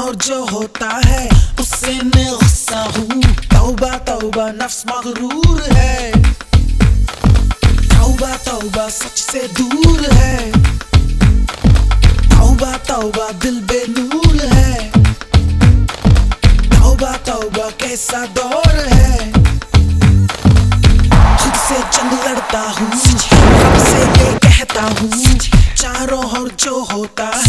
ओर जो होता है, उससे मैं गुस्सा हूँ। तौबा तौबा, नफ्स मगरूर है। तौबा तौबा सच से दूर है। तौबा तौबा दिल बेनूर है। तौबा तौबा कैसा दौर है। खुद से जंग लड़ता हूँ से ये कहता हूँ। चारों और जो होता है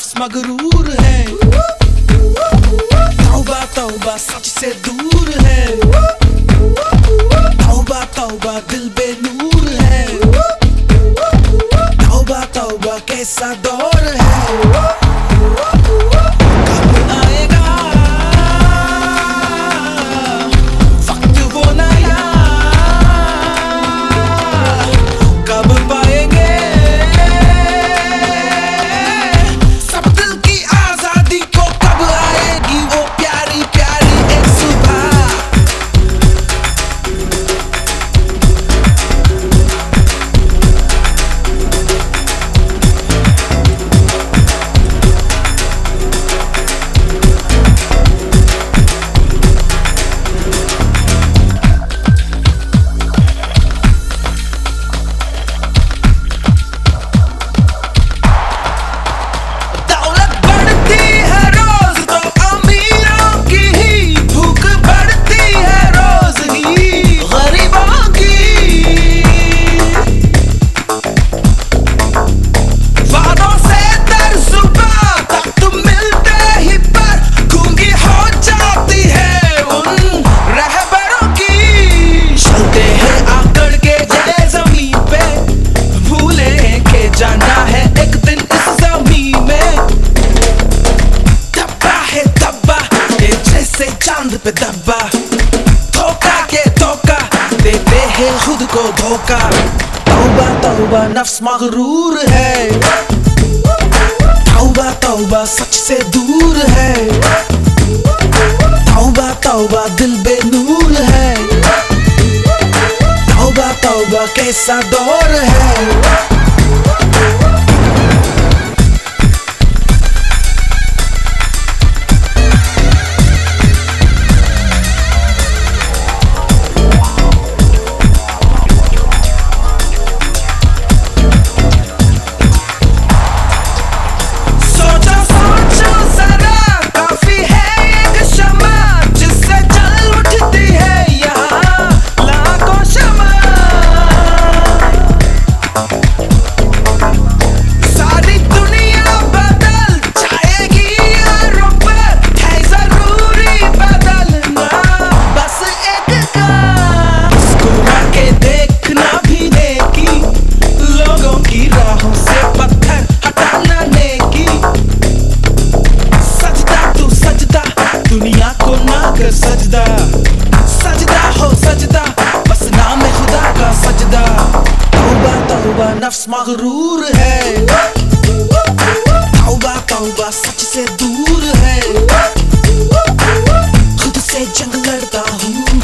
नफ्स मगरूर है। तौबा तौबा सच से दूर है। तौबा तौबा दिल बेनूर है। तौबा तौबा कैसा दौर है। चाँद धोखा के धोखा देते हैं खुद को धोखा तौबा तौबा नफ्स मगरूर है तौबा तौबा सच से दूर है तौबा तौबा दिल बेनूर है तौबा तौबा कैसा दौर है नफ्स मगरूर है। तौबा तौबा सच से दूर है। खुद से जंग लड़ता हूँ।